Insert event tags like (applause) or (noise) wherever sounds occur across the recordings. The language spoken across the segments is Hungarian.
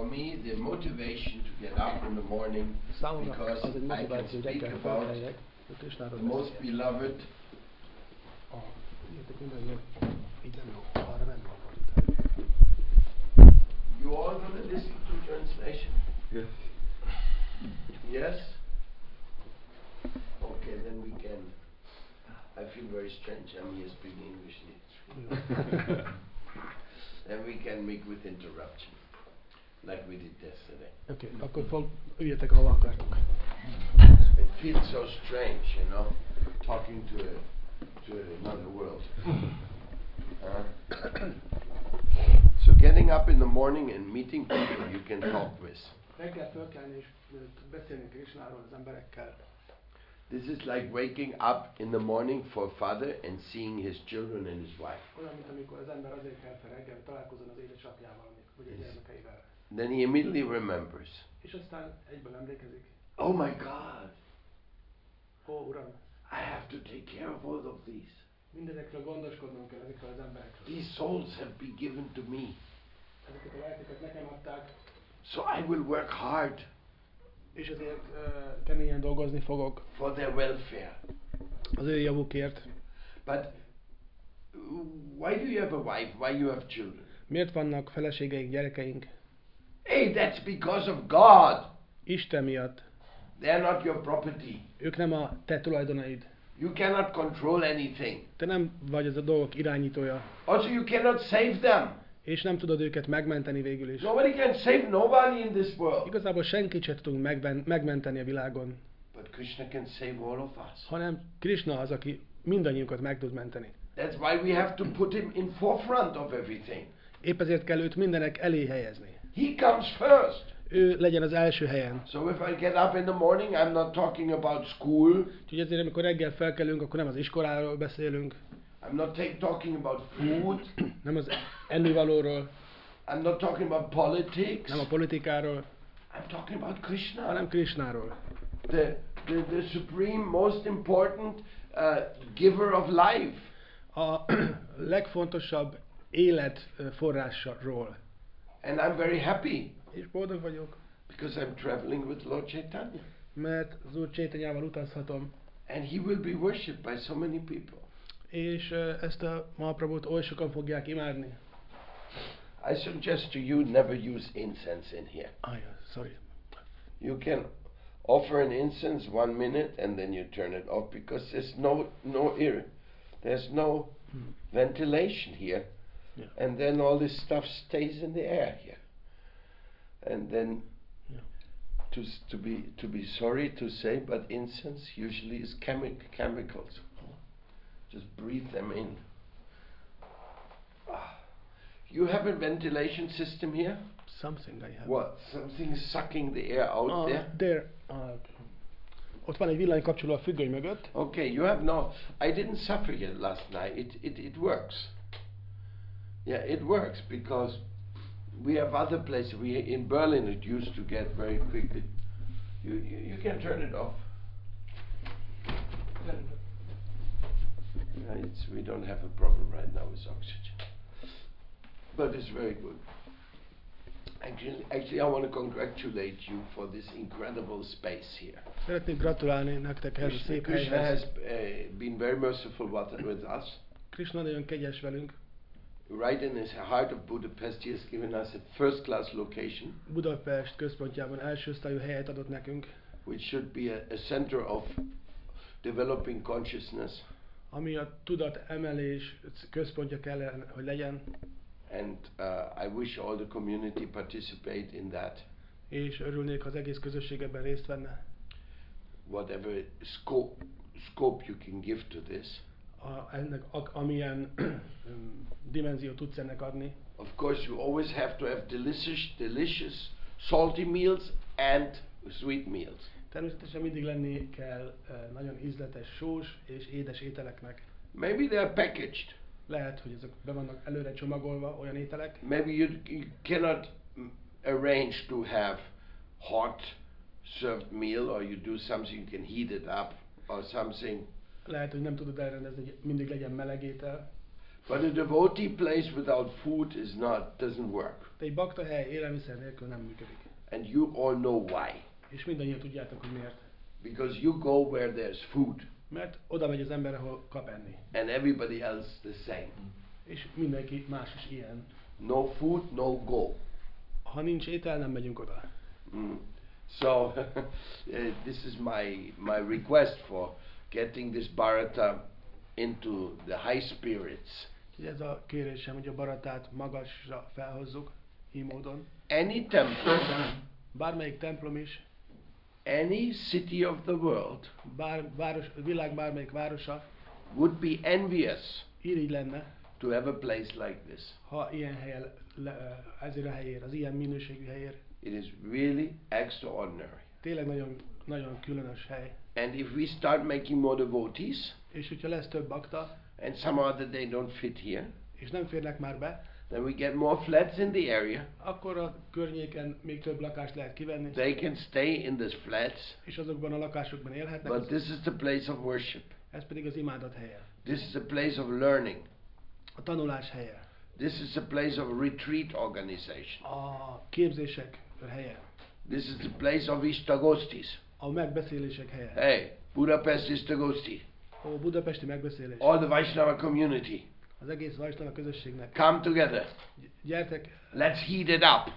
for me, the motivation to get up in the morning because I can motiváció, speak about felkeljek, a the most beloved A, Értek mindenről, így nem jó, arra nem jó fordítani. You all gonna listen to translation? Yes. Yes? Okay, then we can. I feel very strange. I'm here speaking English. (laughs) then we can make with interruption, like we did yesterday. Oké, okay, akkor fog, üljetek, ahova akartok. It feels so strange, you know, talking to a, to another world. (laughs) Uh, so getting up in the morning and meeting people you can talk with. Reggel fölkelni és beszélni Krisnáról az emberekkel. This is like waking up in the morning for a father and seeing his children and his wife. Olyan, Then he immediately remembers. És aztán egyből emlékezik, Oh my God, ó uram, I have to take care of all of these. mindezekről gondoskodnom kell, ezekről az emberekről. These souls have been given to me. Ezeket a lelkeket nekem adták, So I will work hard és ezért uh, keményen dolgozni fogok for their welfare. az ő javukért. But uh, why do you have a wife? Why you have children? Miért vannak feleségeink, gyerekeink? Hey, that's because of God. Isten miatt. They're not your property. Ők nem a te tulajdonaid. You cannot control anything. Te nem vagy az a dolgok irányítója. Also, you cannot save them. És nem tudod őket megmenteni végül is. Nobody can save nobody in this world. Igazából senkit sem tudunk megben, megmenteni a világon, But Krishna can save all of us. hanem Krishna az, aki mindannyiunkat meg tud menteni. That's why we have to put him in forefront of everything. Épp ezért kell őt mindenek elé helyezni. He comes first. Ő legyen az első helyen. So if I get up in the morning, I'm not talking about school. Úgyhogy ezért, amikor reggel felkelünk, akkor nem az iskoláról beszélünk, I'm not talking about food. (clears throat) nem az ennivalóról, I'm not talking about politics. nem a politikáról, I'm talking about Krishna. hanem Krishnáról. The, the, the supreme, most important uh, giver of life. A (clears throat) legfontosabb élet ö, forrásról. And I'm very happy És boldog vagyok, because I'm traveling with Lord Chaitanya. mert az Úr Csétanyával utazhatom, And he will be worshipped by so many people. és ö, ezt a Mahaprabhut oly sokan fogják imádni. I suggest to you never use incense in here. Ah, ja, sorry. You can offer an incense one minute and then you turn it off because there's no no air, there's no Hmm. ventilation here, Yeah. and then all this stuff stays in the air here. And then, Yeah. to to be to be sorry to say, but incense usually is chemi- chemicals. Just breathe them in. Ah. You have a ventilation system here. Something I have. What? Something is sucking the air out Ah, there? there. Ah, ott van egy villanykapcsoló a függöny mögött. Okay, you have no. I didn't suffer here last night. It, it, it works. Yeah, it works because we have other places. We in Berlin it used to get very quickly. You you, you can turn it off. Yeah, it's, we don't have a problem right now with oxygen, but it's very good. Actually, actually, I want to congratulate you for this incredible space here. Szeretnék gratulálni nektek ehhez a Krishna, szép Krishna has uh, been very merciful with, with us. Krishna nagyon kegyes velünk. Right in his heart of Budapest, he has given us a first class location, Budapest központjában első osztályú helyet adott nekünk, which should be a, a center of developing consciousness. ami a tudat emelés központja kellene, hogy legyen, And uh, I wish all the community participate in that, és örülnék, ha az egész közösség ebben részt venne. whatever scope, scope you can give to this. A, ennek, a, amilyen (clears throat) dimenziót tudsz ennek adni. Of course, you always have to have delicious, delicious salty meals and sweet meals. Természetesen mindig lenni kell eh, nagyon ízletes, sós és édes ételeknek. Maybe they are packaged. Lehet, hogy ezek be vannak előre csomagolva, olyan ételek. Maybe you, you cannot mm, arrange to have hot served meal or you do something you can heat it up or something. Lehet, hogy nem tudod elrendezni, hogy mindig legyen meleg étel. But a devotee place without food is not doesn't work. De egy bakta hely élelmiszer nélkül nem működik. And you all know why. És mindannyian tudjátok, hogy miért. Because you go where there's food Mert oda megy az ember, ahol kap enni. and everybody else the same. És mindenki más is ilyen. No food, no go. Ha nincs étel, nem megyünk oda. Mm. So uh, (laughs) this is my my request for getting this Bharata into the high spirits. Ez a kérésem, hogy a baratát magasra felhozzuk, így módon. Any temple, Bármelyik templom is, any city of the world bár, város, világ bármelyik városa would be envious irigy lenne, to have a place like this. ha ilyen helyen, le, ezért a helyér, az ilyen minőségű helyér. It is really extraordinary. Tényleg nagyon, nagyon különös hely. And if we start making more devotees, És hogyha lesz több bakta, and some other they don't fit here, és nem férnek már be, then we get more flats in the area. akkor a környéken még több lakást lehet kivenni, They can stay in these flats, és azokban a lakásokban élhetnek. but this is the place of worship. Ez pedig az imádat helye. This is a place of learning. A tanulás helye. This is a place of retreat organization. A képzések helye. This is the place of Istagostis. A megbeszélések helye. Hey, Budapest Istagosti. A budapesti megbeszélés. All the Vaishnava community, Az egész Vajsnava közösségnek. come together. Gyertek, Let's heat it up.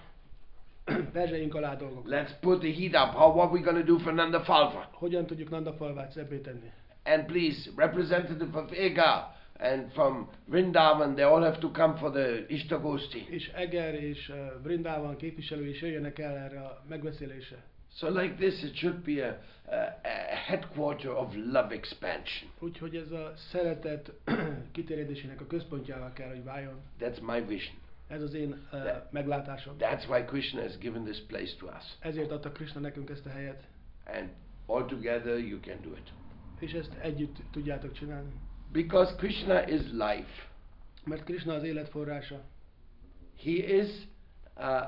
(clears throat) perzseljünk alá dolgok. Let's put the heat up. How what we gonna do for Nanda Falva? Hogyan tudjuk Nandafalvát szebbé tenni? And please, representative of Ega and from Vrindavan, they all have to come for the Ishtagosti. És Eger és uh, Vrindában képviselői is jöjjenek el erre a megbeszélésre. So like this, it should be a, a, a headquarter of love expansion. Úgyhogy ez a szeretet (clears throat) kiterjedésének a központjává kell, hogy váljon. That's my vision. Ez az én uh, De- meglátásom. That's why Krishna has given this place to us. Ezért adta Krishna nekünk ezt a helyet, And all together you can do it. és ezt együtt tudjátok csinálni. Because Krishna is life. Mert Krishna az élet forrása. He is, uh,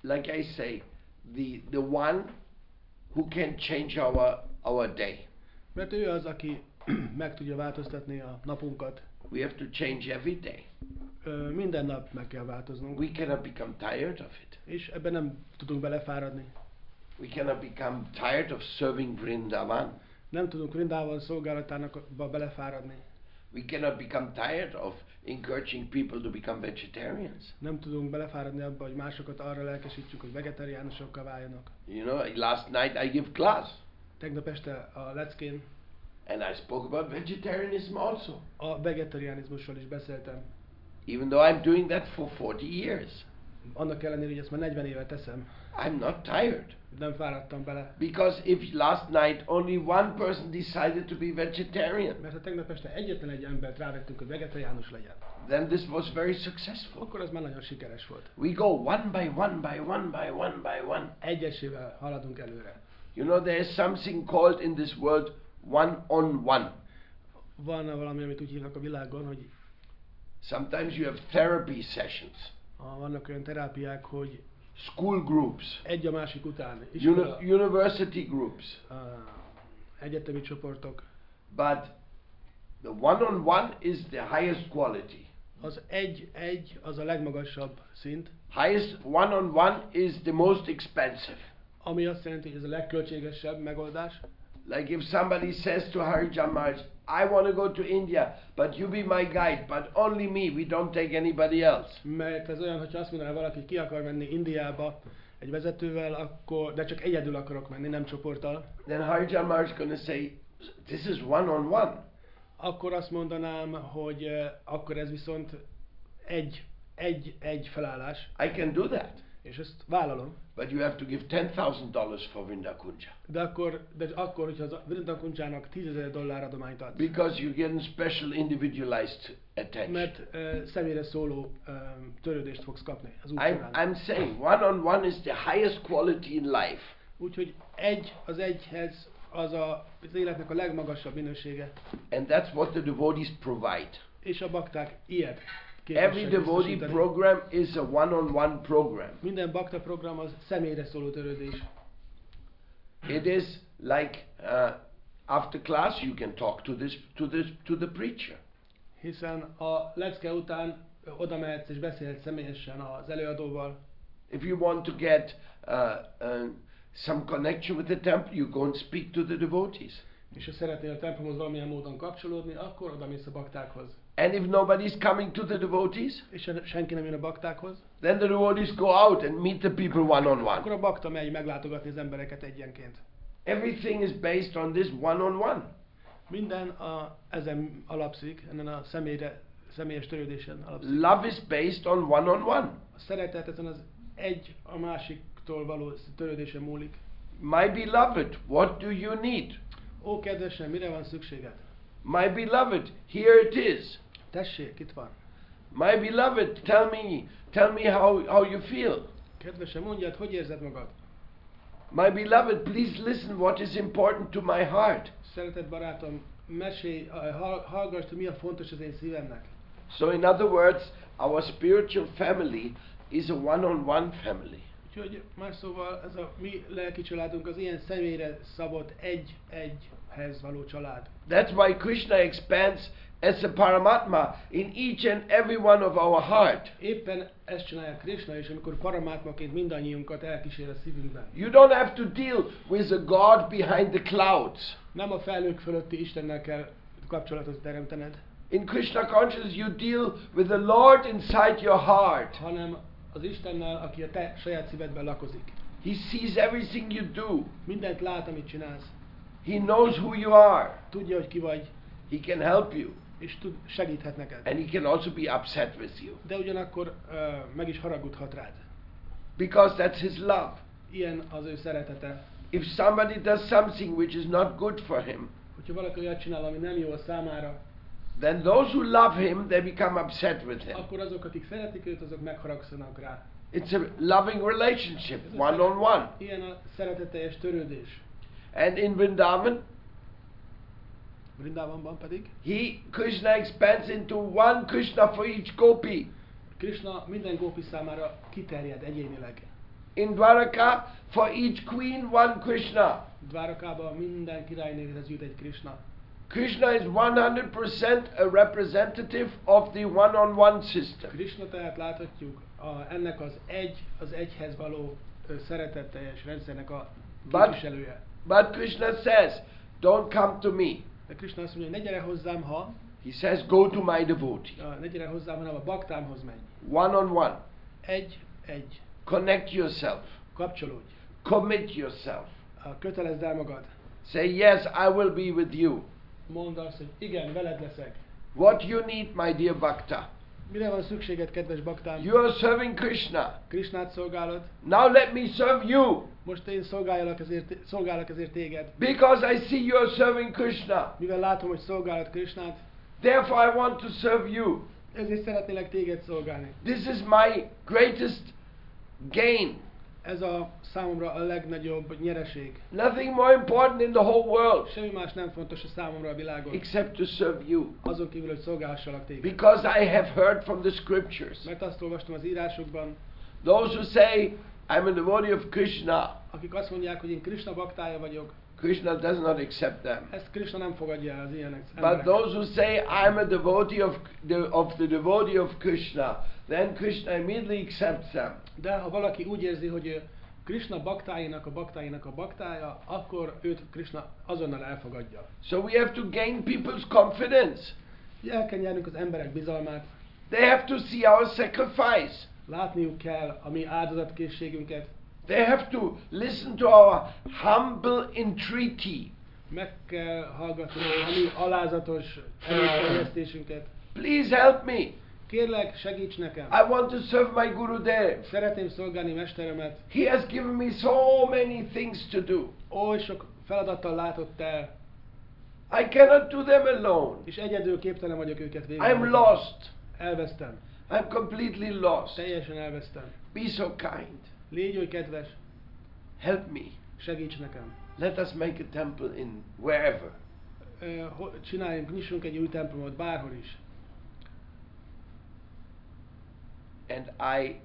like I say, the, the one who can change our, our day. Mert ő az, aki (clears throat) meg tudja változtatni a napunkat. We have to change every day. Ö, minden nap meg kell változnunk. We cannot become tired of it. És ebben nem tudunk belefáradni. We cannot become tired of serving Vrindavan. Nem tudunk Vrindában szolgálatának belefáradni. We cannot become tired of encouraging people to become vegetarians. Nem tudunk belefáradni abba, hogy másokat arra lelkesítsük, hogy vegetariánusokká váljanak. You know, last night I give class Tegnap este a leckén and I spoke about vegetarianism also. a vegetariánizmusról is beszéltem. Even though I'm doing that for 40 years. Annak ellenére, hogy ezt már 40 éve teszem, I'm not tired. nem fáradtam bele. Because if last night only one person decided to be vegetarian, Mert ha tegnap este egyetlen egy embert rávettünk, hogy vegetariánus legyen, then this was very successful. akkor az már nagyon sikeres volt. We go one by one by one by one by one. Egyesével haladunk előre. You know, there is something called in this world one on one. Van valami, amit úgy hívnak a világon, hogy Sometimes you have therapy sessions, ah, vannak olyan terápiák, hogy school groups, egy a másik után, uni- iskola, university groups. ah, egyetemi csoportok. But the one on one is the highest quality. Az egy-egy az a legmagasabb szint, Highest one on one is the most expensive. ami azt jelenti, hogy ez a legköltségesebb megoldás. Like if somebody says to Harijan Maharaj, I want to go to India, but you be my guide, but only me, we don't take anybody else. Mert ez olyan, hogyha azt mondaná valaki, ki akar menni Indiába egy vezetővel, akkor, de csak egyedül akarok menni, nem csoporttal, Then Harijan Maharaj is going to say, this is one on one. akkor azt mondanám, hogy eh, akkor ez viszont egy, egy, egy felállás, I can do that. És ezt vállalom. But you have to give $10,000 for Vindakunja. De akkor, de akkor hogyha az Vrindakuncsának 10 ezer dollár adományt adsz, Because you get special individualized attention. mert uh, személyre szóló um, törődést fogsz kapni az I'm. I'm saying one on one is the highest quality in life. Úgyhogy egy az egyhez az a, az életnek a legmagasabb minősége, And that's what the devotees provide. és a bakták ilyet Every devotee program is a one on one program. Minden bakta program az személyre szóló törődés. It is like uh, after class you can talk to this to this to the preacher. Hiszen a lecke után oda mehetsz és beszélhetsz személyesen az előadóval. If you want to get uh, uh, some connection with the temple, you go and speak to the devotees. És ha szeretnél a templomhoz valamilyen módon kapcsolódni, akkor oda mész a baktákhoz. And if nobody's coming to the devotees, És senki nem jön a baktákhoz, then the devotees go out and meet the people one on akkor one. a bakta megy meglátogatni az embereket egyenként. Everything is based on this one on one. Minden a, ezen alapszik, ennen a személyre, személyes törődésen alapszik. Love is based on one on one. A szeretet ezen az egy a másiktól való törődésen múlik. My beloved, what do you need? Ó, kedvesem, mire van szükséged? My beloved, here it is. Tessék, itt van. My beloved, tell me, tell me how, how you feel. Kedvesem, mondjad, hogy érzed magad? My beloved, please listen what is important to my heart. Szeretett barátom, mesélj, eh, hallgass, mi a fontos az én szívemnek. So, in other words, our spiritual family is a one on one family. Úgyhogy más szóval ez a mi lelki családunk az ilyen személyre szabott egy-egyhez való család. That's why Krishna expands as a Paramatma in each and every one of our heart. Éppen ezt csinálja Krishna, és amikor paramátmaként mindannyiunkat elkísér a szívünkben. You don't have to deal with a God behind the clouds. Nem a felők fölötti Istennel kell kapcsolatot teremtened, In Krishna consciousness, you deal with the Lord inside your heart. hanem az Istennel, aki a te saját szívedben lakozik. He sees everything you do. Mindent lát, amit csinálsz. He knows who you are. Tudja, hogy ki vagy, He can help you. és tud, segíthet neked. And he can also be upset with you. De ugyanakkor uh, meg is haragudhat rád. Because that's his love. Ilyen az ő szeretete. If somebody does something which is not good for him, Hogyha valaki olyat csinál, ami nem jó a számára, then those who love him, they become upset with him. akkor azok, akik szeretik őt, azok megharagszanak rá. It's a loving relationship, Ez one on one. Ilyen a szereteteljes törődés. And in Vrindavan, Vrindávamban pedig he, Krishna expands into one Krishna for each gopi. Krishna minden gópi számára kiterjed egyénileg. In Dwaraka, for each queen, one Krishna. Dvárakában minden királynéhez jut egy Krishna. Krishna is 100% a representative of the one on one system. Krishna tehát láthatjuk a, ennek az egy, az egyhez való szeretetteljes rendszernek a But- képviselője. But Krishna says, don't come to me. De Krishna azt mondja, ne gyere hozzám, ha, He says, go to my devotee. ne gyere hozzám, hanem a baktámhoz menj. One on one. Egy, egy. Connect yourself. Kapcsolódj. Commit yourself. A, kötelezd el magad. Say, yes, I will be with you. Mondd azt, hogy igen, veled leszek. What you need, my dear Bhakta? Mire van szükséged, kedves baktám? You are serving Krishna. Krishnát szolgálod. Now let me serve you. Most én szolgáljalak ezért, szolgálok ezért téged. Because I see you are serving Krishna. Mivel látom, hogy szolgálod Krishnát, Therefore, I want to serve you. ezért szeretnélek téged szolgálni. This is my greatest gain. Ez a számomra a legnagyobb nyereség. Nothing more important in the whole world Semmi más nem fontos a számomra a világon. except to serve you. Azon kívül, hogy szolgálhassalak téged. Because I have heard from the scriptures. Mert azt olvastam az írásokban, Those who say, I'm a devotee of Krishna, akik azt mondják, hogy én Krishna baktája vagyok, Krishna does not accept them. ezt Krishna nem fogadja el az ilyenek But those who say, I'm a devotee of the, of the devotee of Krishna, then Krishna immediately accepts them. De ha valaki úgy érzi, hogy Krishna baktáinak a baktáinak a baktája, akkor őt Krishna azonnal elfogadja. So we have to gain people's confidence. El kell nyernünk az emberek bizalmát, They have to see our sacrifice. látniuk kell a mi áldozatkészségünket, They have to listen to our humble entreaty. meg kell hallgatni a mi alázatos előterjesztésünket. Please help me. Kérlek, segíts nekem! I want to serve my Guru Dev. Szeretném szolgálni mesteremet, He has given me so many things to do. oly sok feladattal látott el, I cannot do them alone. és egyedül képtelen vagyok őket I'm végrehajtani. lost. Elvesztem. I'm completely lost. Teljesen elvesztem. Be so kind. Légy oly kedves, Help me. segíts nekem. Let us make a temple in wherever. Csináljunk, nyissunk egy új templomot bárhol is. And I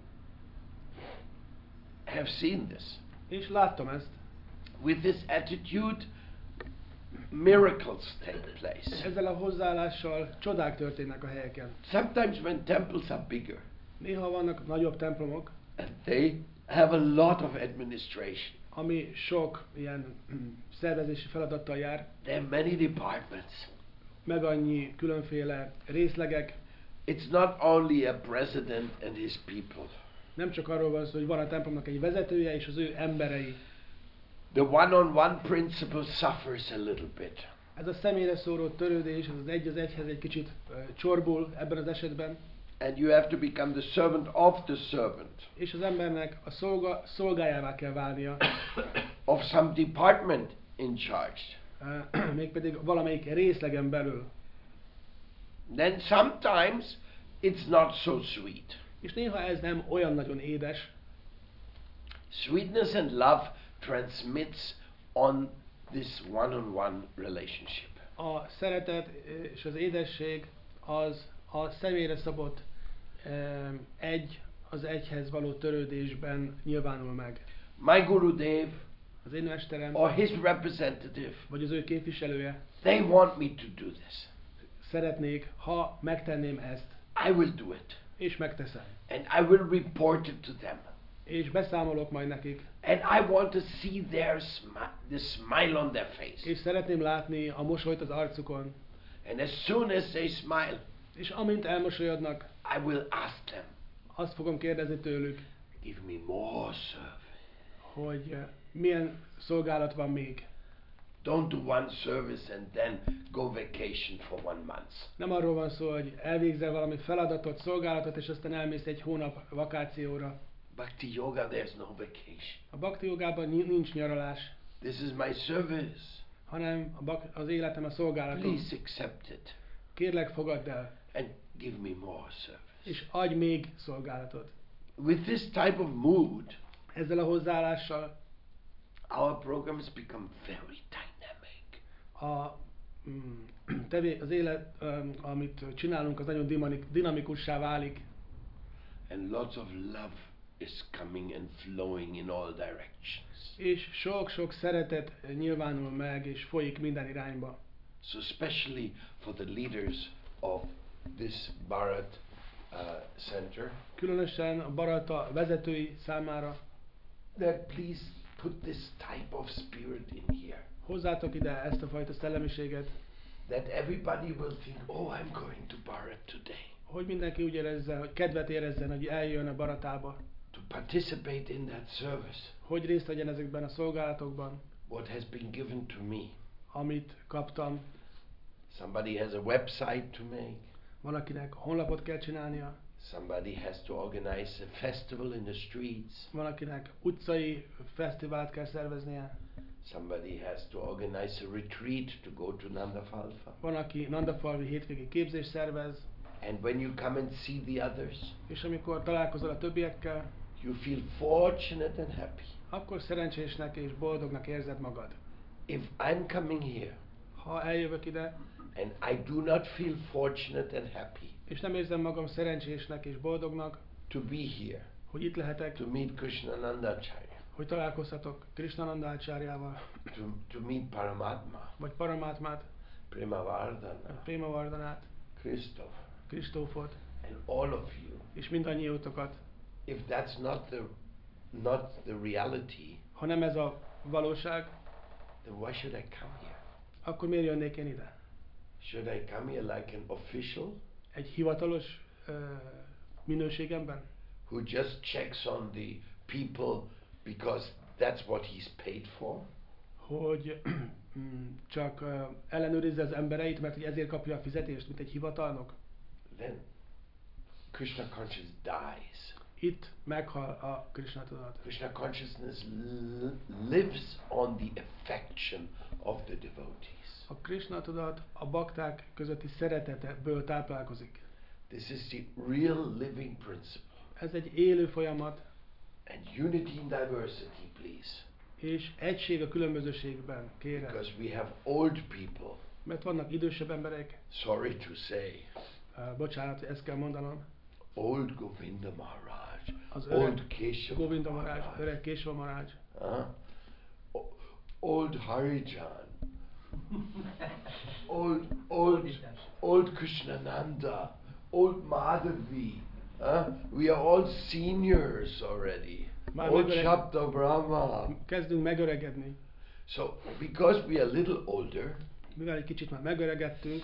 have seen this. És láttam ezt. With this attitude, miracles take place. Ezzel a hozzáállással csodák történnek a helyeken. Sometimes when temples are bigger, Néha vannak nagyobb templomok, and they have a lot of administration. ami sok ilyen szervezési feladattal jár, There are many departments. meg annyi különféle részlegek. It's not only a president and his people. Nem csak arról van szó, hogy van a templomnak egy vezetője és az ő emberei. The one-on-one principle suffers a little bit. Ez a személyre szóró törődés, ez az egy az egyhez egy kicsit uh, csorbul ebben az esetben, And you have to become the servant of the servant és az embernek a szolga, szolgájává kell válnia, (coughs) of some department in charge. (coughs) mégpedig valamelyik részlegen belül. Then sometimes it's not so sweet. És néha ez nem olyan nagyon édes, Sweetness and love transmits on this one-on-one relationship. a szeretet és az édesség az a személyre szabott egy az egyhez való törődésben nyilvánul meg. My Gurudev Az én mesterem, or his representative, vagy az ő képviselője they want me to do this. szeretnék, ha megtenném ezt, I will do it. és megteszem. And I will report it to them. És beszámolok majd nekik, And I want to see their smi- the smile on their face. és szeretném látni a mosolyt az arcukon, And as soon as they smile, és amint elmosolyodnak, I will ask them, azt fogom kérdezni tőlük, give me more service. hogy eh, milyen szolgálat van még. Don't do one service and then go vacation for one month. Nem arról van szó, hogy elvégzel valami feladatot, szolgálatot, és aztán elmész egy hónap vakációra. Bhakti yoga, there's no vacation. A bakti jogában ni- nincs nyaralás, This is my service. hanem a bak- az életem a szolgálatom. Please accept it Kérlek, fogadd el, and give me more service. és adj még szolgálatot. With this type of mood, Ezzel a hozzáállással our programs become very dynamic. a, mm, (clears throat) tevé, az élet, um, amit csinálunk, az nagyon dinamik, dinamikussá válik, And lots of love is coming and flowing in all directions. és sok-sok szeretet nyilvánul meg, és folyik minden irányba. So, especially for the leaders of this Bharat uh, Center, Különösen a Barata vezetői számára. That please put this type of spirit in here. hozzátok ide ezt a fajta szellemiséget, That everybody will think, oh, I'm going to Bharat today. Hogy mindenki úgy érezze, hogy kedvet érezzen, hogy eljön a Baratába, to participate in that service, hogy részt vegyen ezekben a szolgálatokban, what has been given to me. amit kaptam. Somebody has a website to make, Van, akinek honlapot kell csinálnia, somebody has to organize a festival in the streets, van, akinek utcai fesztivált kell szerveznie, somebody has to organize a retreat to go to Nandafalfa. van, aki Nandafalvi hétvégi képzést szervez, And when you come and see the others, és amikor találkozol a többiekkel, you feel fortunate and happy. akkor szerencsésnek és boldognak érzed magad. If I'm coming here Ha eljövök ide, and I do not feel fortunate and happy és nem érzem magam szerencsésnek és boldognak, to be here, hogy itt lehetek, to meet Krishnanandacharya, hogy találkozhatok Krishnanandacsáriával, to, to meet Paramatma, vagy Paramátmát, Premavardhana, Préma Vardanát, Christoph, Kristófot, and all of you, és mindannyiótokat. if that's not the not the reality, Ha nem ez a valóság, then why should I come here? akkor miért jönnék én ide? Should I come here like an official Egy hivatalos ö, minőségemben? who just checks on the people because that's what he's paid for? Hogy mm, csak ö, ellenőrizze az embereit, mert hogy ezért kapja a fizetést, mint egy hivatalnok? Then Krishna consciousness dies. Itt meghal a Krishna tudat. Krishna consciousness lives on the affection of the devotees. A Krishna tudat a bakták közötti szeretetből táplálkozik. This is the real living principle. Ez egy élő folyamat, And unity in diversity, please. és egység a különbözőségben, kérem. Because we have old people, Mert vannak idősebb emberek, sorry to say, uh, bocsánat, ezt kell mondanom, old Govinda Maharaj, az old öreg Keshav Govinda Maharaj, öreg Késva Maharaj, huh? O- old Harijan, old, old, old Krishnananda, old Madhavi. Huh? We are all seniors already. Már Old Shabda Brahma. Kezdünk megöregedni. So, because we are a little older, Mivel egy kicsit már megöregedtünk,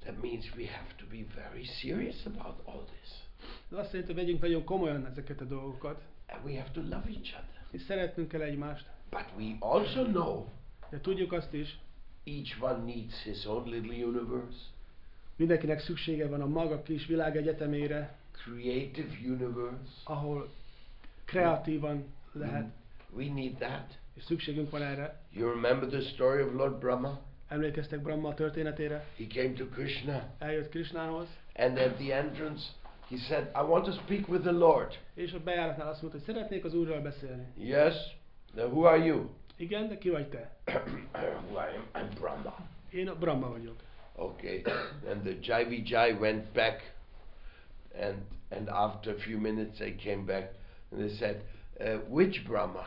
that means we have to be very serious about all this. ez azt jelenti, hogy vegyünk nagyon komolyan ezeket a dolgokat, And we have to love each other. és szeretnünk kell egymást, But we also know de tudjuk azt is, each one needs his own little universe, mindenkinek szüksége van a maga kis világegyetemére, creative universe. ahol kreatívan lehet, We need that. és szükségünk van erre. You remember the story of Lord Brahma? Emlékeztek Brahma történetére? He came to Krishna, Eljött Krisnához, and at the entrance, he said, I want to speak with the Lord. és a bejáratnál azt mondta, hogy szeretnék az Úrral beszélni. Yes? Now, who are you? Igen, de ki vagy te? (coughs) who I am? I'm Brahma. Én a Brahma vagyok. Okay. and the Jai Vijay went back, and and after a few minutes they came back, and they said, uh, which Brahma?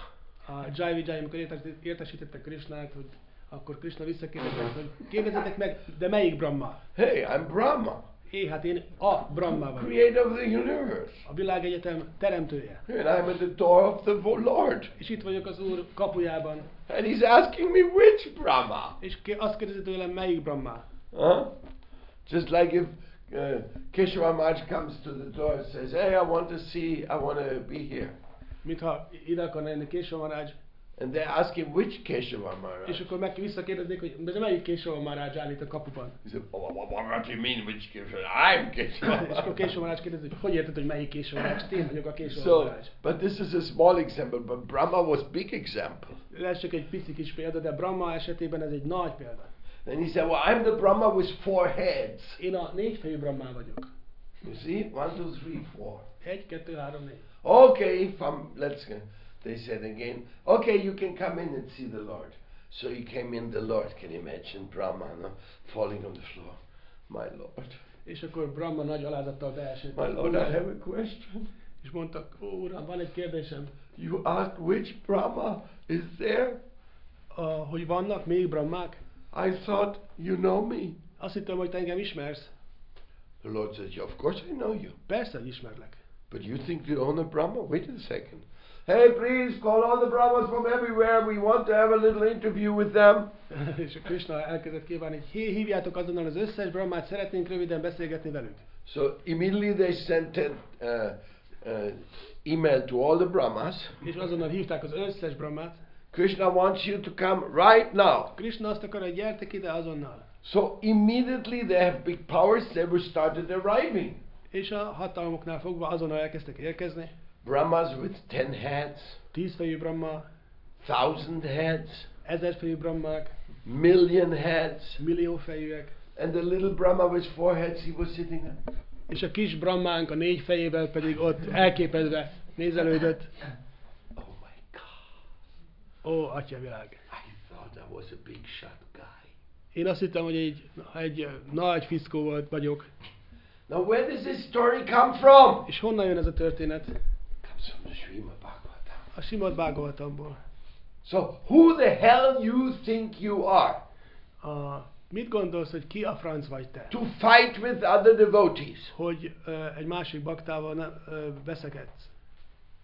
A Jai Vijay, amikor értes- értesítette Krisnát, hogy akkor Krishna visszakérdezett, hogy kérdezzetek meg, de melyik Brahma? Hey, I'm Brahma, É, hát én a Brahma creator of the universe. A világegyetem teremtője. And I'm at the door of the Lord. És itt vagyok az Úr kapujában. And he's asking me which Brahma. És ki- azt kérdezi tőlem, melyik Brahma? Huh? Just like if uh, Keshava Maharaj comes to the door and says, Hey, I want to see, I want to be here. Mintha ide akarna jönni Késava Marács, And they ask him, Which Keshava Maharaj? és akkor meg visszakérdeznék, hogy de melyik Késava Marács áll itt a kapuban? He said, oh, what, what do you mean, which Keshava? I'm Keshava (laughs) És akkor Késava Marács kérdezi, hogy hogy érted, hogy melyik Késava Marács? Én vagyok a Késava So, Marács. but this is a small example, but Brahma was big example. Ez csak egy pici kis példa, de Brahma esetében ez egy nagy példa. Then he said, Well, I'm the Brahma with four heads. Én a négyfejű Brahma vagyok. You see? One, two, three, four. Egy, kettő, három, négy. Okay, from, let's go. They said again, okay, you can come in and see the Lord. So he came in, the Lord, can you imagine Brahmana falling on the floor? My Lord, És akkor Brahma nagy alázattal beesett. my Lord, I have a question. És mondtak, ó, uram, van egy kérdésem. You asked which Brahma is there? A, hogy vannak még Brahmák? I thought you know me. Azt hittem, hogy te engem ismersz. The Lord says, yeah, of course I know you. Persze, hogy ismerlek. But you think you own a Brahma? Wait a second. Hey, please call all the Brahmas from everywhere. We want to have a little interview with them. (laughs) és a Krishna elkezdett kívánni, hogy hívjátok azonnal az összes Brahmát, szeretnénk röviden beszélgetni velük. So immediately they sent an uh, uh, email to all the Brahmas. És azonnal hívták az összes Brahmát. Krishna wants you to come right now. Krishna azt hogy gyertek ide azonnal. So immediately they have big powers. They were started arriving. És a hatalmoknál fogva azonnal elkezdtek érkezni. Brahmas with ten heads, Tízfejű Brahma, thousand heads, ezerfejű Brahmák, million heads, milliófejűek. and the little Brahma with four heads. He was sitting there. És a kis Brahmánk a négy fejével pedig ott elképedve nézelődött. Oh my God! Ó, atyavilág. I thought I was a big shot guy. Én azt hittem, hogy egy, egy nagy fiszkó volt, vagyok. Now, where does this story come from? És honnan jön ez a történet? Comes from the Srimad Bhagavatam. A Simad Bhagavatamból. So, who the hell you think you are A, mit gondolsz, hogy ki a franc vagy te? to fight with other devotees? Hogy ö, egy másik baktával nem, ö, veszekedsz.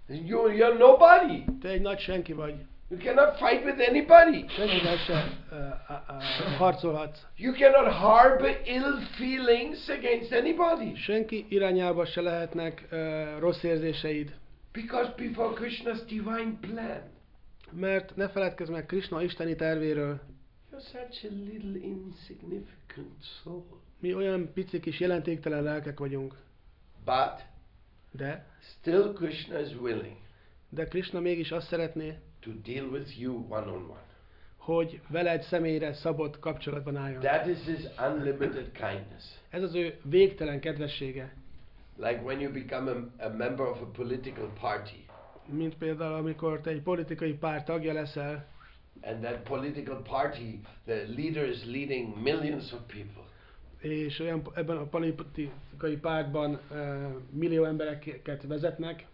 You, you're nobody. Te egy nagy senki vagy. You cannot fight with anybody. Senkivel se ö, ö, ö, harcolhatsz. You cannot harbor ill feelings against anybody. Senki irányába se lehetnek ö, rossz érzéseid. Because before Krishna's divine plan, Mert ne feledkezz meg Krishna isteni tervéről. you're such a little insignificant soul. Mi olyan pici kis jelentéktelen lelkek vagyunk. But De, still, Krishna is willing de Krishna mégis azt szeretné, to deal with you one on one. hogy veled személyre szabott kapcsolatban álljon. That is his unlimited kindness. Ez az ő végtelen kedvessége. Like when you become a, a member of a political party, Mint például, amikor te egy politikai párt tagja leszel, and that political party, the leader is leading millions of people. és olyan, ebben a politikai pártban uh, millió embereket vezetnek,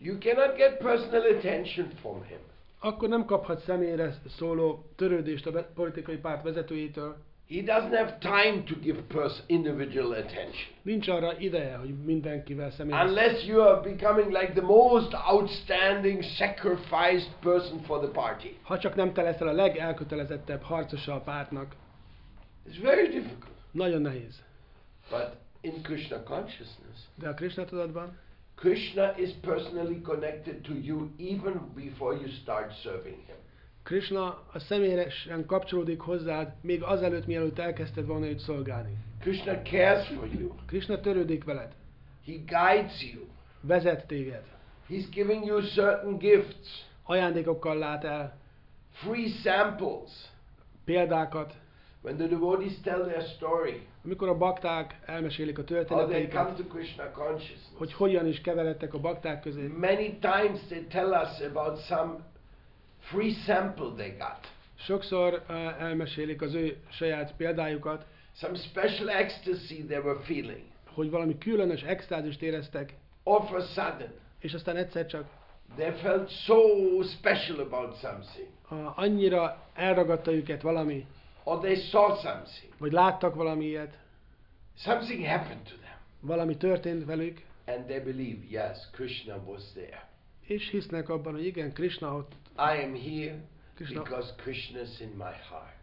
You cannot get personal attention from him. akkor nem kaphat személyre szóló törődést a politikai párt vezetőjétől. He doesn't have time to give pers- individual attention. Nincs arra ideje, hogy mindenkivel személyre Unless you are becoming like the most outstanding, sacrificed person for the party. Ha csak nem te leszel a legelkötelezettebb harcosa a pártnak. It's very difficult. Nagyon nehéz. But in Krishna consciousness, De a Krishna tudatban Krishna is personally connected to you even before you start serving him. Krishna a személyesen kapcsolódik hozzád, még azelőtt, mielőtt elkezdted volna őt szolgálni. Krishna cares for you. Krishna törődik veled, He guides you. vezet téged, He's giving you certain gifts, ajándékokkal lát el, free samples. példákat. When the devotees tell their story, Amikor a bakták elmesélik a történeteiket, hogy hogyan is keveredtek a bakták közé, many times they tell us about some free sample they got, sokszor uh, elmesélik az ő saját példájukat, some special ecstasy they were feeling. hogy valami különös extázist éreztek, All of a sudden, és aztán egyszer csak they felt so special about something, uh, annyira elragadta őket valami, or they saw something. vagy láttak valami ilyet, Something happened to them, valami történt velük, and they believe, yes, Krishna was there. és hisznek abban, hogy igen, Krishna ott, I am here Krishna, because Krishna is in my heart.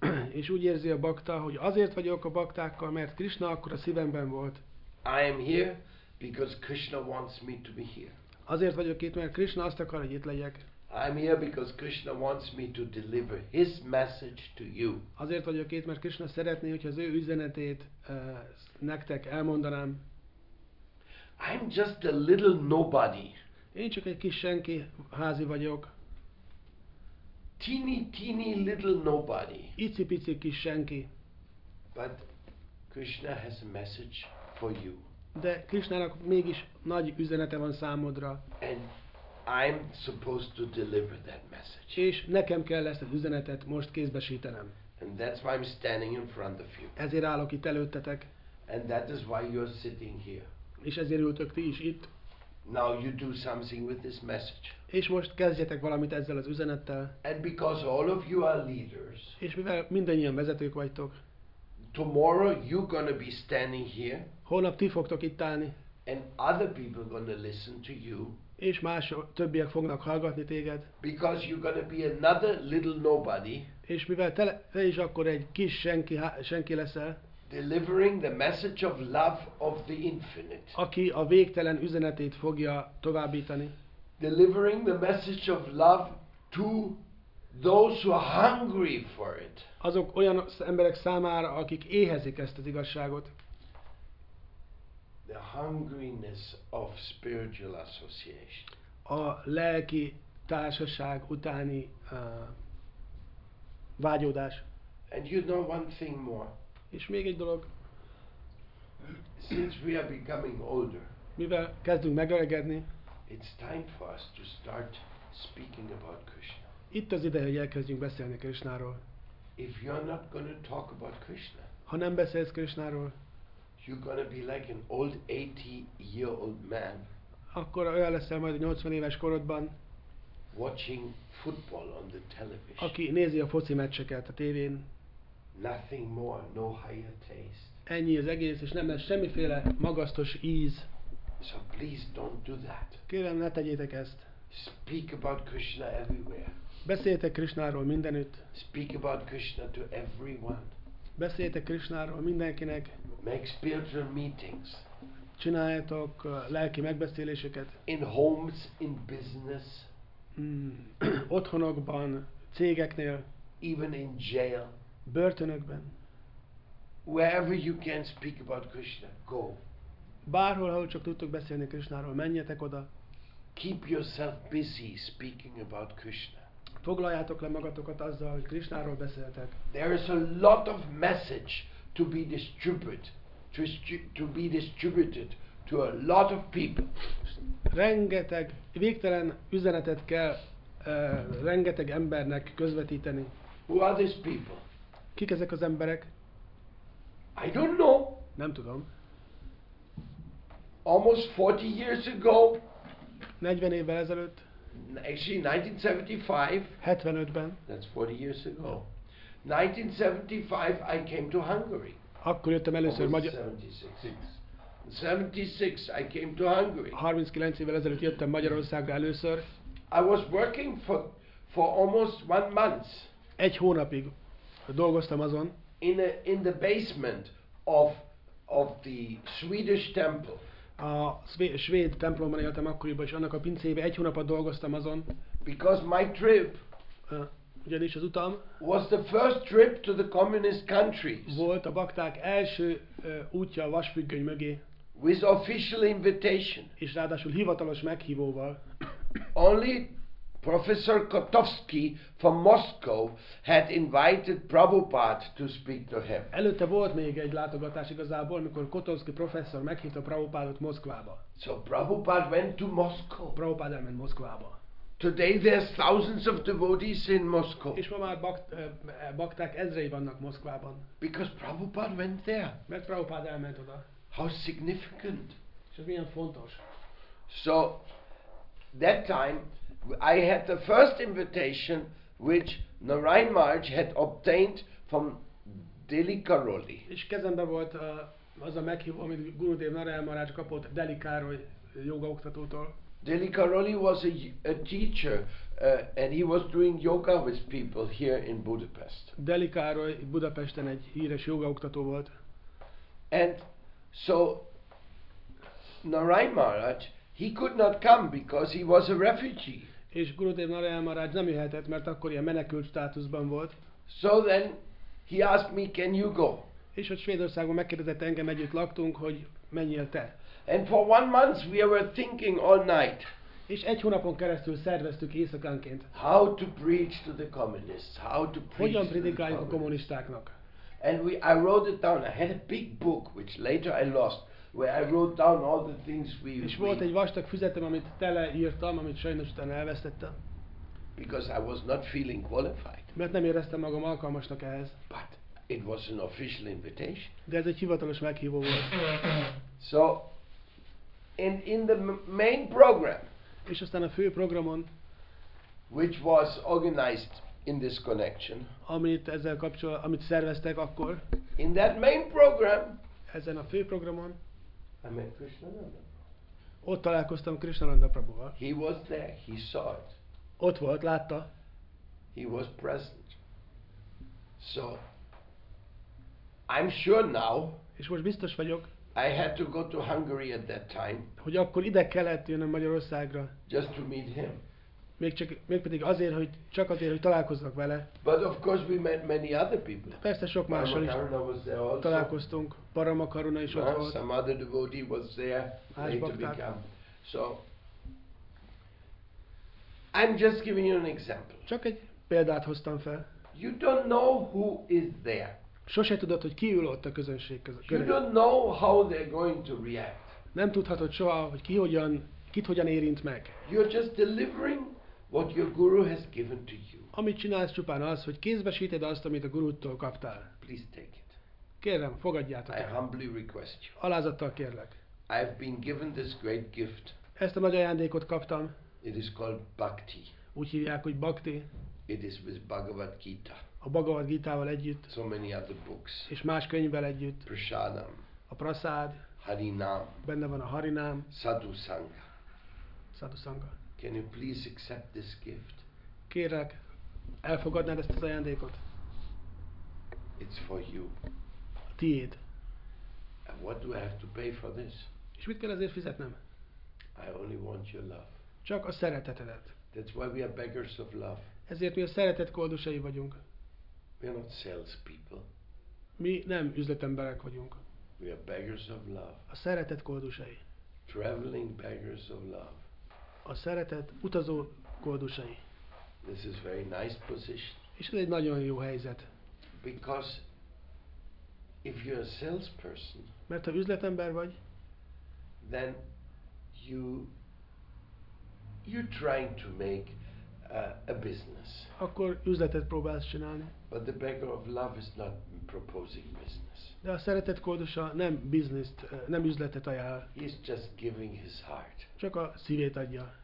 (clears throat) és úgy érzi a bakta, hogy azért vagyok a baktákkal, mert Krishna akkor a szívemben volt. I am here because Krishna wants me to be here. Azért vagyok itt, mert Krishna azt akar, hogy itt legyek. I'm here because Krishna wants me to deliver his message to you. Azért vagyok itt, mert Krishna szeretné, hogy az ő üzenetét uh, nektek elmondanám. I'm just a little nobody, Én csak egy kis senki házi vagyok, teeny, teeny little nobody. icipici kis senki, But Krishna has a message for you. de Krishnának mégis nagy üzenete van számodra, And I'm supposed to deliver that message. és nekem kell ezt az üzenetet most kézbesítenem. And that's why I'm standing in front of you. Ezért állok itt előttetek, And that is why you're sitting here. és ezért ültök ti is itt, Now you do something with this message. és most kezdjetek valamit ezzel az üzenettel, And because all of you are leaders, és mivel mindannyian vezetők vagytok, tomorrow you're to be standing here holnap ti fogtok itt állni, and other people to listen to you és más többiek fognak hallgatni téged, because you're to be another little nobody. És mivel te, te is akkor egy kis senki, senki leszel, delivering the message of love of the infinite, aki a végtelen üzenetét fogja továbbítani, delivering the message of love to those who are hungry for it. azok olyan emberek számára, akik éhezik ezt az igazságot, The hungriness of spiritual association. a lelki társaság utáni uh, vágyódás. And you know one thing more. És még egy dolog, Since we are becoming older, mivel kezdünk megöregedni, it's time for us to start speaking about Krishna. itt az ideje, hogy elkezdjünk beszélni Krishnáról. If you're not going to talk about Krishna, Ha nem beszélsz Krishnáról, you're going to be like an old 80 year old man akkor olyan leszel majd a 80 éves korodban, watching football on the television. aki nézi a foci meccseket a tévén. Nothing more, no higher taste. Ennyi az egész, és nem lesz semmiféle magasztos íz. So please don't do that. Kérem, ne tegyétek ezt. Speak about Krishna everywhere. Beszéljetek Krishnáról mindenütt. Speak about Krishna to everyone. Beszéljetek Krishnáról mindenkinek. Make spiritual meetings Csináljatok uh, lelki megbeszéléseket. in homes, in business, Mm, (clears throat) otthonokban, cégeknél, even in jail. Börtönökben. Wherever you can speak about Krishna, go. Bárhol, ahol csak tudtok beszélni Krishnáról, menjetek oda. Keep yourself busy speaking about Krishna. Foglaljátok le magatokat azzal, hogy Krishnáról beszéltek. There is a lot of message to be distributed, to, to be distributed to a lot of people. Rengeteg, végtelen üzenetet kell uh, rengeteg embernek közvetíteni. Who are these people? Kik ezek az emberek? I don't know. Nem tudom. Almost 40 years ago, 40 évvel ezelőtt Actually, 1975, 75-ben, that's 40 years ago. 1975, I came to Hungary. akkor jöttem először Magyar... 76. 76, I came to Hungary. 39 évvel ezelőtt jöttem Magyarországra először. I was working for, for almost one month Egy hónapig dolgoztam azon, in, a, in the basement of, of the Swedish temple. a szvé- svéd templomban éltem akkoriban, és annak a pincébe egy hónapot dolgoztam azon, Because my trip Ö, ugyanis az utam was the first trip to the communist countries volt a bakták első ö, útja a vasfüggöny mögé, with official invitation. és ráadásul hivatalos meghívóval. Only Professor Kotovsky from Moscow had invited Prabhupada to speak to him. Előtte volt még egy látogatás igazából, amikor Kotovsky professzor meghívta Prabhupádot Moszkvába. So Prabhupada went to Moscow. Prabhupád elment Moszkvába. Today there's thousands of devotees in Moscow És ma már bakt, bakták ezrei vannak Moszkvában, because Prabhupada went there. mert Prabhupád elment oda. How significant. És ez milyen fontos. So that time I had the first invitation which Narayan Maharaj had obtained from Delhi Karoli. És kezemben volt uh, az a meghívó, amit Gurudev Narayana Maharaj kapott Deli Károly joga oktatótól. Delhi Karoli was a, a teacher uh, and he was doing yoga with people here in Budapest. Deli Károly Budapesten egy híres joga oktató volt. And so Narayan Maharaj, he could not come because he was a refugee. És Gurudev Narayana Maharaj nem jöhetett, mert akkor ilyen menekült státuszban volt. So then he asked me, Can you go? És ott Svédországban megkérdezett engem, együtt laktunk, hogy menjél te. And for one month we were thinking all night És egy hónapon keresztül szerveztük éjszakánként, how to preach to the communists, how to preach hogyan predikáljuk a kommunistáknak. And we, I wrote it down. I had a big book, which later I lost, where I wrote down all the things we, És volt egy vastag füzetem, amit teleírtam, amit sajnos utána elvesztettem, because I was not feeling qualified. mert nem éreztem magam alkalmasnak ehhez. But it was an official invitation. De ez egy hivatalos meghívó volt. So, in, in the main program, És aztán a fő programon, which was organized in this connection, amit ezzel kapcsolatban, amit szerveztek akkor, in that main program, ezen a fő programon, I met Krishnananda. ott találkoztam Krishnananda Prabhuval. He was there. He saw it. Ott volt, látta, He was present. So, I'm sure now és most biztos vagyok, I had to go to Hungary at that time hogy akkor ide kellett jönnöm Magyarországra, just to meet him. Még csak, mégpedig azért, hogy csak azért, hogy találkozzak vele. But of course, we met many other people. Persze sok mással is találkoztunk, Paramakaruna is ott Uh, volt. some other devotee was there later become. So, I'm just giving you an example. Csak egy példát hoztam fel. You don't know who is there. Sose tudod, hogy ki ül ott a közönség között. You don't know how they're going to react. Nem tudhatod soha, hogy ki hogyan, kit hogyan érint meg. You're just delivering what your guru has given to you. Amit csinálsz csupán az, hogy kézbesíted azt, amit a gurútól kaptál. Please take it. Kérem, fogadjátok I el. humbly request you. Alázattal kérlek. I've been given this great gift. Ezt a nagy ajándékot kaptam, It is called bhakti. úgy hívják, hogy Bhakti, It is with Bhagavad Gita. a Bhagavad Gitával együtt, So many other books. és más könyvvel együtt. Prasadam, A Prasád, Harinam, benne van a Harinám, Sadhu Sangha. Sadhu Sangha. Can you please accept this gift? Kérlek, elfogadnád ezt az ajándékot? It's for you. A tiéd. And what do I have to pay for this? És mit kell ezért fizetnem? I only want your love. Csak a szeretetedet. That's why we are beggars of love. Ezért mi a szeretet koldusai vagyunk. We are not salespeople. Mi nem üzletemberek vagyunk. We are beggars of love. A szeretet koldusai. Traveling beggars of love. A szeretet utazó koldusai. This is very nice position. És ez egy nagyon jó helyzet. Because if you're a salesperson, Mert ha üzletember vagy, then you you're trying to make a business. akkor üzletet próbálsz csinálni. But the beggar of love is not proposing business. De a szeretet koldusa nem bizniszt, eh, nem üzletet ajánl, He's just giving his heart. csak a szívét adja.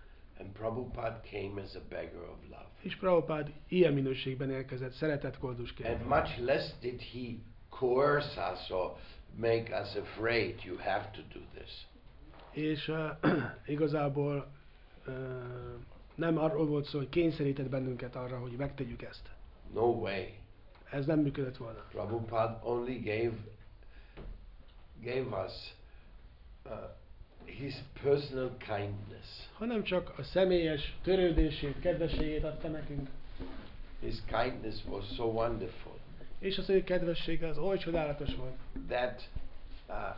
And Prabhupada came as a beggar of love. És Prabhupád ilyen minőségben érkezett, szeretett koldusként. And much less did he coerce us or make us afraid you have to do this. És uh, (clears throat) igazából uh, nem arról volt szó, hogy kényszerített bennünket arra, hogy megtegyük ezt. No way. Ez nem működött volna. Prabhupada only gave gave us uh, his personal kindness. Hanem csak a személyes törődését, kedvességét adta nekünk. His kindness was so wonderful És az ő kedvessége az oly csodálatos volt, that uh,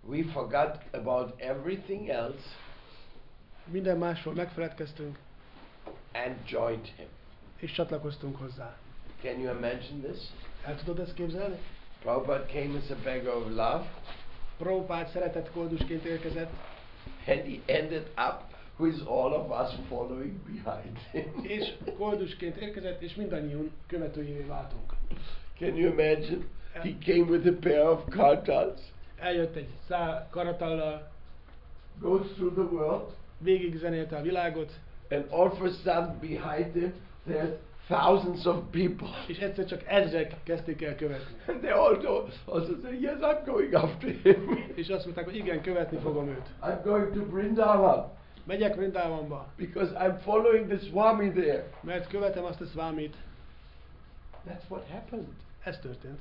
we forgot about everything else minden másról megfeledkeztünk, and joined him. és csatlakoztunk hozzá. Can you imagine this? El tudod ezt képzelni? Prabhupada came as a beggar of love Prabhupád szeretett koldusként érkezett, and he ended up with all of us following behind him. és koldusként érkezett, és mindannyian követőjévé váltunk. Can you imagine? He came with a pair of kartals, Eljött egy szá karatallal, goes through the world, végig zenélte a világot, and all of a sudden behind him there's thousands of people. és egyszer csak ezrek kezdték el követni. And they all do- also say, yes, I'm going after him. És azt mondták, hogy igen, követni fogom őt. I'm going to Vrindavan Megyek Vrindavanba, because I'm following the Swami there. mert követem azt a szvámit. That's what happened. Ez történt.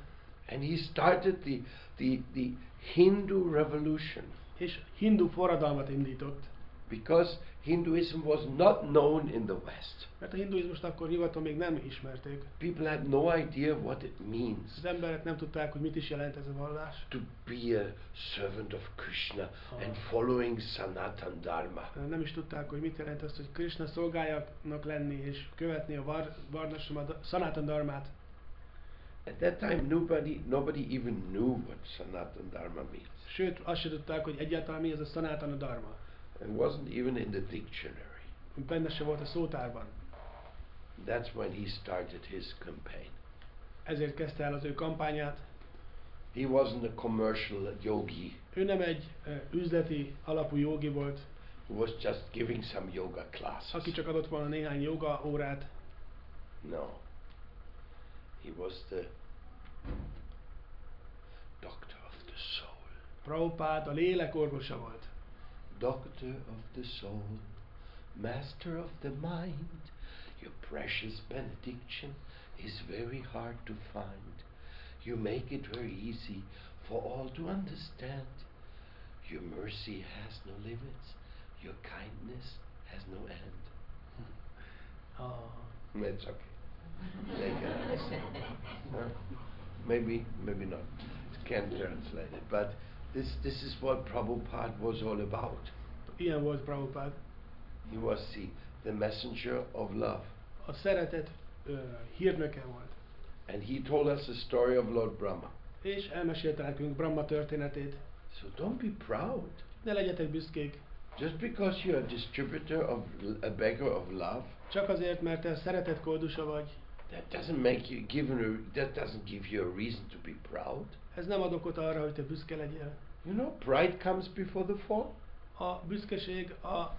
And he started the, the, the Hindu revolution És hindu forradalmat indított. Because Hinduism was not known in the West. Mert a hinduizmust akkor nyugaton még nem ismerték. People had no idea what it means Az emberek nem tudták, hogy mit is jelent ez a vallás. to be a servant of Krishna and following Sanatan Dharma. Nem is tudták, hogy mit jelent azt, hogy Krishna szolgájának lenni és követni a var, varnasama, Sanatan Dharmát. At that time, nobody, nobody even knew what Sanatan Dharma means. Sőt, azt se tudták, hogy egyáltalán mi ez a Sanatana Dharma. It wasn't even in the dictionary. Benne se volt a szótárban. That's when he started his campaign. Ezért kezdte el az ő kampányát. He wasn't a commercial yogi Ő nem egy ö, üzleti alapú jogi volt, who was just giving some yoga classes. aki csak adott volna néhány joga órát. No. He was the doctor of the soul. Prabhupád a lélek orvosa volt. Doctor of the soul, master of the mind, your precious benediction is very hard to find. You make it very easy for all to understand. Your mercy has no limits, your kindness has no end. A, It's okay. They can understand. (laughs) Huh? Maybe, maybe not. It Can't translate it. But this, this is what Prabhupada was all about. ilyen volt Prabhupád. He was the, the messenger of love. A szeretet ö, hírnöke volt. And he told us the story of Lord Brahma. És elmesélte nekünk Brahma történetét. So don't be proud. Ne legyetek büszkék. Just because you're a distributor of a beggar of love, Csak azért, mert te szeretet koldusa vagy, that doesn't make you give a, that doesn't give you a reason to be proud. Ez nem ad okot arra, hogy te büszke legyél. You know, pride comes before the fall. A büszkeség a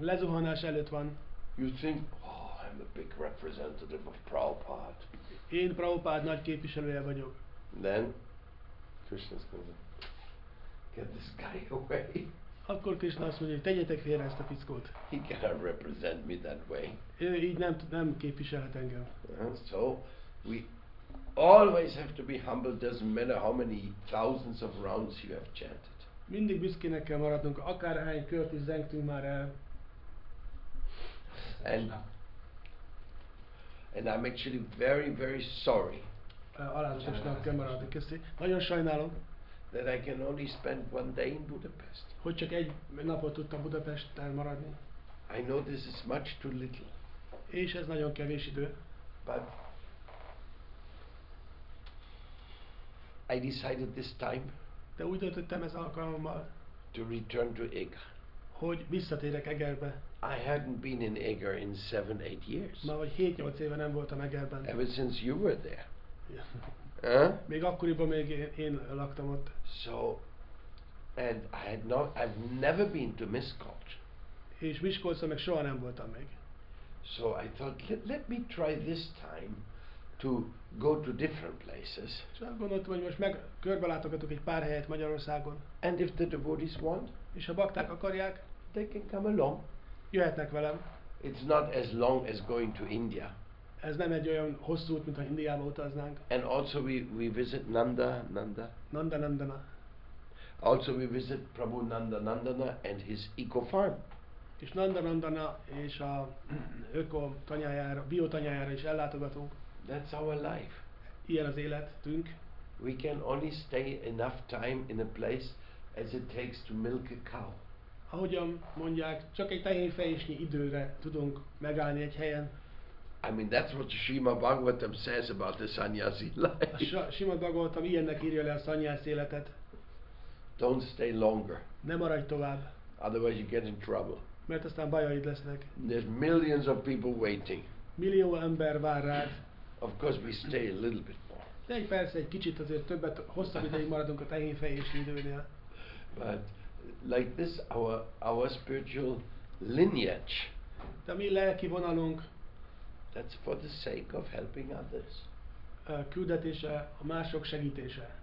lezuhanás előtt van. You think, oh, I'm a big representative of Prabhupada. Én Prabhupád nagy képviselője vagyok. Then Krishna's gonna get this guy away. Akkor Krishna azt mondja, hogy tegyetek félre ezt a fickót. He cannot represent me that way. Ő így nem, nem képviselhet engem. Uh, so we always have to be humble. Doesn't matter how many thousands of rounds you have chanted. Mindig büszkének kell maradnunk, akárhány kört is zengtünk már el. And and I'm actually very very sorry Alázatosnak kell maradni. Köszi. Nagyon sajnálom, that I can only spend one day in Budapest. hogy csak egy napot tudtam Budapesten maradni. I know this is much too little, És ez nagyon kevés idő. but I decided this time De úgy döntöttem ez alkalommal, to return to Eger. hogy visszatérek Egerbe. I hadn't been in Eger in seven, eight years. Már vagy 7-8 éve nem voltam Egerben. Ever since you were there. Huh? Még akkoriban még én, én laktam ott. So, and I had not, I've never been to Miskolc. és Miskolcon meg soha nem voltam még. So I thought, let, let me try this time to go to different places. És azt gondoltam, hogy most meg körbelátogatok egy pár helyet Magyarországon, And if the devotees want, és ha bakták akarják, they can come along. jöhetnek velem. It's not as long as going to India. Ez nem egy olyan hosszú út, mintha Indiába utaznánk. And also we, we visit Nanda, Nanda. Nanda Nandana. Also we visit Prabhu Nanda Nandana and his eco farm. És Nanda Nandana és a öko tanyájára, biotanyájára is ellátogatunk. That's our life. Ilyen az életünk. We can only stay enough time in a place as it takes to milk a cow. Ahogyan mondják, csak egy tehénfejésnyi időre tudunk megállni egy helyen. I mean, that's what Srimad Bhagavatam says about the sannyasi (laughs) A life. Sa- Simad Bhagavatam ilyennek írja le a szanyász életet. Don't stay longer, Ne maradj tovább, otherwise you get in trouble. mert aztán bajaid lesznek. There's millions of people waiting. Millió ember vár rád. Of course, we stay a little bit more, De egy persze, egy kicsit azért többet, hosszabb ideig maradunk a tehénfejési időnél. but like this, our our spiritual lineage, De mi lelki vonalunk that's for the sake of helping others. ö, küldetése, a mások segítése.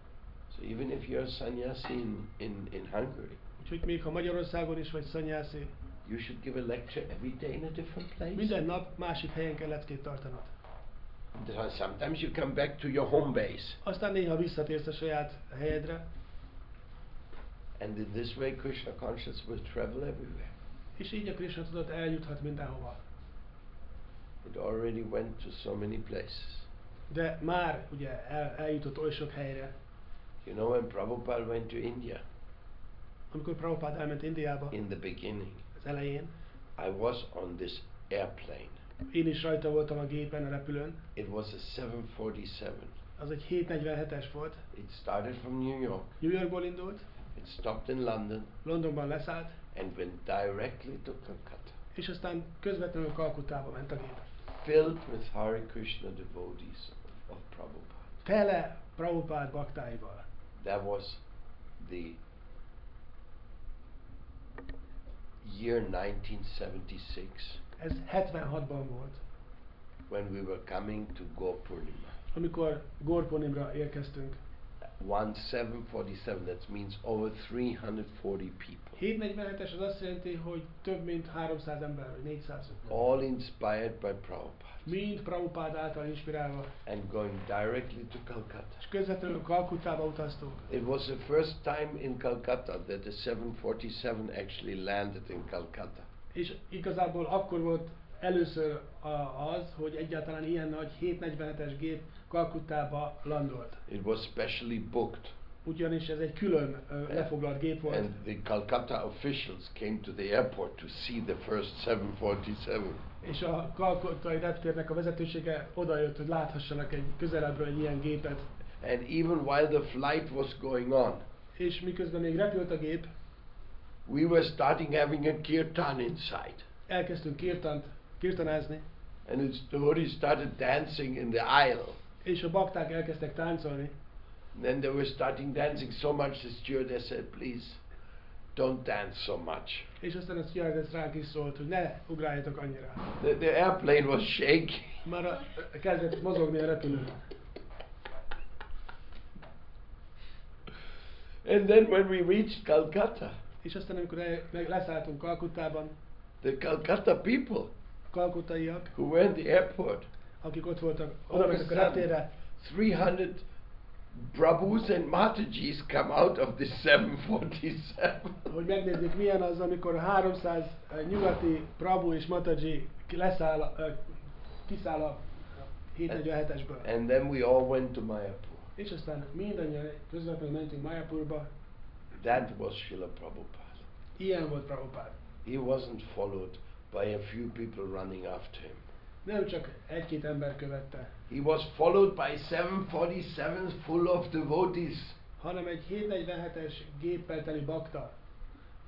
So even if you're a sannyasi in, in, in Hungary, Úgyhogy még ha Magyarországon is vagy szanyászi, you should give a lecture every day in a different place. minden nap másik helyen kell leckét tartanod. Sometimes you come back to your home base, Aztán néha visszatérsz a saját helyedre, and in this way, Krishna consciousness will travel everywhere. és így a Krishna tudat eljuthat mindenhova. It already went to so many places. De már ugye el, eljutott oly sok helyre. You know, when Prabhupada went to India Amikor Prabhupád elment Indiába in the beginning, az elején, I was on this airplane. Én is rajta voltam a gépen, a repülőn. It was a 747. Az egy 747-es volt. It started from New York. New Yorkból indult, It stopped in London Londonban leszállt, and went directly to Calcutta, és aztán közvetlenül Kalkuttába ment a gép. filled with Hare Krishna devotees of Prabhupada. Tele Prabhupád baktáival. That was the year 1976 Ez 76-ban volt, when we were coming to Gopurnima. amikor Gorponimra érkeztünk. One 747, that means over 340 people. 747-es az azt jelenti, hogy több mint 300 ember, vagy 400. All inspired by Prabhupada Mind Prabhupád által inspirálva. and going directly to Calcutta. És közvetlenül Kalkuttába utaztunk. It was the first time in Calcutta that the 747 actually landed in Calcutta. És igazából akkor volt először az, hogy egyáltalán ilyen nagy 747-es gép Kalkuttába landolt. It was specially booked, Ugyanis ez egy külön ö, lefoglalt gép volt. and the Calcutta officials came to the airport to see the first 747. És a Kalkuttai reptérnek a vezetősége odajött, hogy láthassanak egy közelebbről egy ilyen gépet. And even while the flight was going on, És miközben még repült a gép, we were starting having a kirtan inside. elkezdtünk kirtant, kirtanázni, And its devotees started dancing in the aisle. és a bakták elkezdtek táncolni. Then they were starting dancing so much, the stewardess said, please, don't dance so much. És aztán a stewardess ránk is szólt, hogy ne ugráljatok annyira. The, the airplane was shaking. Már a, kezdett mozogni a repülő. And then when we reached Calcutta, És aztán amikor el, leszálltunk Kalkuttában, the Calcutta people kalkuttaiak, who were in the airport, akik ott voltak, oda mentek a reptérre, 300 Prabhus and Matajis come out of the 747. hogy megnézzék milyen az, amikor 300 eh, nyugati Prabhu és Mataji leszáll, eh, kiszáll a 747-esből. And then we all went to Mayapur. És aztán mindannyian közvetlenül mentünk Mayapurba. That was Srila Prabhupada. Ilyen volt Prabhupád. He wasn't followed by a few people running after him. Nem csak egy-két ember követte, He was followed by 747s full of devotees hanem egy 747-es géppel teli bakta,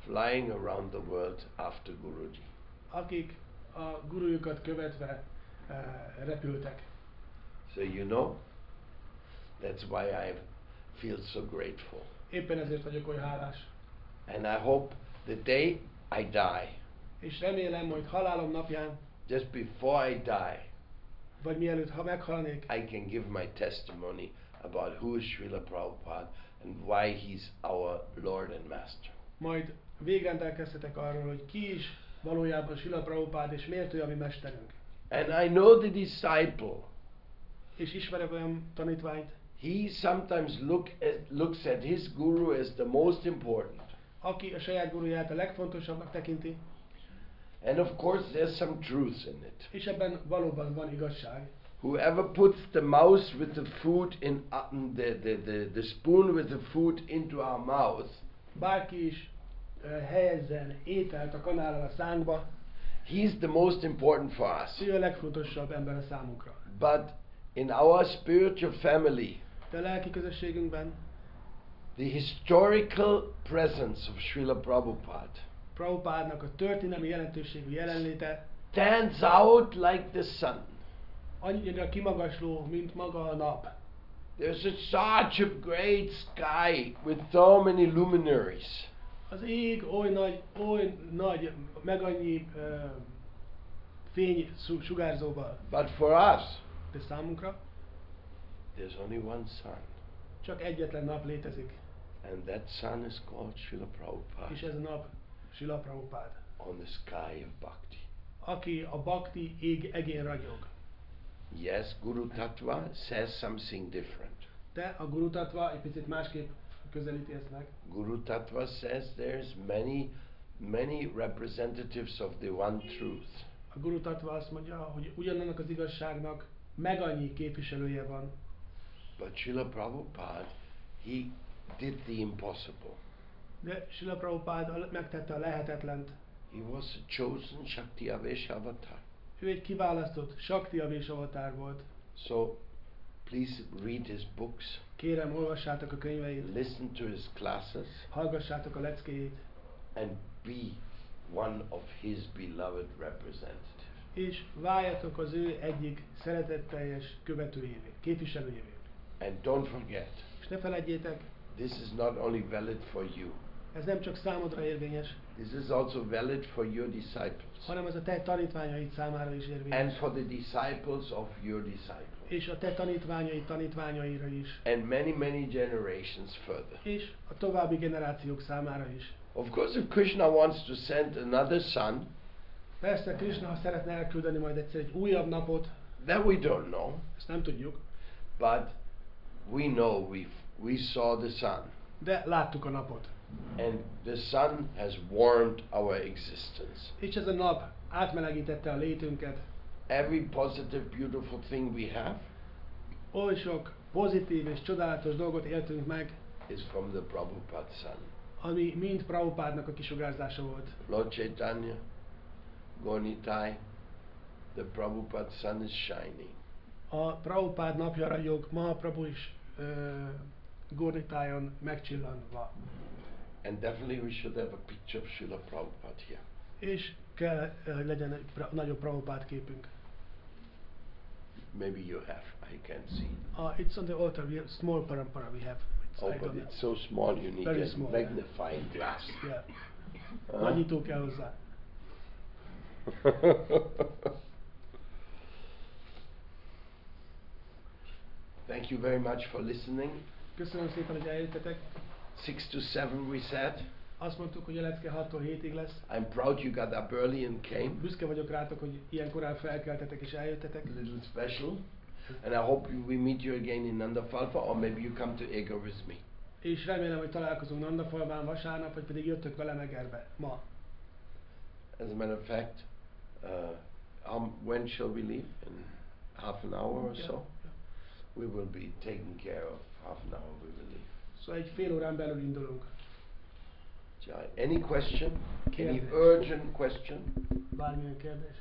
flying around the world after Guruji. akik a gurujukat követve eh, repültek. So you know, that's why I feel so grateful. Éppen ezért vagyok olyan hálás. And I hope the day I die, És remélem, hogy halálom napján, just before I die, vagy mielőtt ha meghalnék, I can give my testimony about who is Srila Prabhupada and why he's our Lord and Master. majd végrendelkeztetek arról, hogy ki is valójában Sila Prabhupád, és miért ő a mi mesterünk. And I know the disciple. És ismerem olyan tanítványt, He sometimes look at, looks at his guru as the most important. aki a saját guruját a legfontosabbnak tekinti, And of course, there's some truth in it. és ebben valóban van igazság. Whoever puts the mouse with the food in uh, the, the, the, the spoon with the food into our mouth, Bárki is uh, helyezzen ételt a kanállal a szánkba, he's the most important for us. ő a legfontosabb ember a számunkra. But in our spiritual family, De a lelki közösségünkben the historical presence of Srila Prabhupada Prabhupádnak a történelmi jelentőségű jelenléte stands out like the sun. annyira kimagasló, mint maga a nap. There's a, such a great sky with so many luminaries. Az ég oly nagy, oly nagy, meg annyi uh, fény su- sugárzóval. But for us, De számunkra there's only one sun. csak egyetlen nap létezik, And that sun is called Srila és Prabhupada ez a nap Sila Prabhupád, on the sky of bhakti. aki a bakti ég egén ragyog. Yes, Guru Tattva says something different. De a Guru Tattva egy picit másképp közelíti ezt meg. Guru Tattva says there's many, many representatives of the one truth. A Guru Tattva azt mondja, hogy ugyanannak az igazságnak meg annyi képviselője van, But Srila Prabhupada, he did the impossible. de Sila Prabhupád a- megtette a lehetetlent. He was a chosen Shakti Avesh avatar. Ő egy kiválasztott Shakti Avés avatár volt. So please read his books, Kérem, olvassátok a könyveit, listen to his classes, hallgassátok a leckéjét, and be one of his beloved representatives. és váljatok az ő egyik szeretetteljes követőjévé, képviselőjévé. And don't forget, És ne felejtjétek, this is not only valid for you, ez nem csak számodra érvényes, this is also valid for your disciples hanem ez a te tanítványaid számára is and érvényes. for the disciples of your disciples És a te tanítványaid tanítványaira is. and many, many generations further. És a további generációk számára is. Of course, if Krishna wants to send another son, Persze Krishna, ha szeretne elküldeni majd egyszer egy újabb napot, that we don't know, ezt nem tudjuk, but we know we we saw the sun, de láttuk a napot. and the sun has warmed our existence. És ez a nap átmelegítette a létünket. Every positive, beautiful thing we have Oly sok pozitív és csodálatos dolgot éltünk meg, is from the Prabhupada sun. ami mind Prabhupádnak a kisugárzása volt. Lord Chaitanya, Gonitai, the Prabhupada sun is shining. A Prabhupád napja ragyog, ma a Prabhu is uh, Gornitájon megcsillanva. And definitely we should have a picture of Srila Prabhupada here. És kell, hogy legyen egy pra- nagyobb Prabhupád képünk. Maybe you have, I can't see. Uh, it's on the altar, we have small parampara we have. It's, Oh, I but it's so small you need Very a small. magnifying glass. know. Yeah. Huh? Nagyító kell hozzá. (laughs) Thank you very much for listening. Köszönöm szépen, hogy eljöttetek. Six to seven, we said. Azt mondtuk, hogy a lecke 6-tól 7-ig lesz. I'm proud you got up early and came. Büszke vagyok rátok, hogy ilyen korán felkeltetek és eljöttetek. A little special. And I hope we meet you again in Nandafalfa, or maybe you come to Ego with me. És remélem, hogy találkozunk Nandafalván vasárnap, vagy pedig jöttök velem Egerbe ma. As a matter of fact, uh, um, when shall we leave? In half an hour or Yeah, so? We will be taking care of half an hour. We will leave. Szóval egy fél órán belül indulunk. Any question? Any urgent question? Bármilyen kérdés?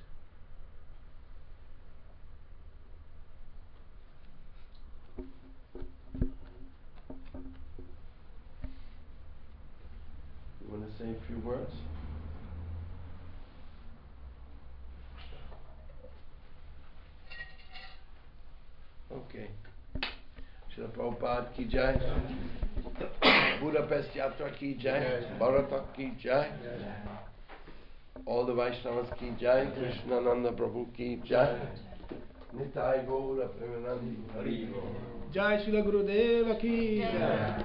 You want to say a few words? Okay. Srila Prabhupada ki jai. Budapest Yatra ki jai. Bharatak ki jai. All the Vaishnavas ki jai, Krishna Nanda Prabhu ki jai. Nitai Gaura Premanandi Hari Bol. Jai Shila Gurudeva ki jai.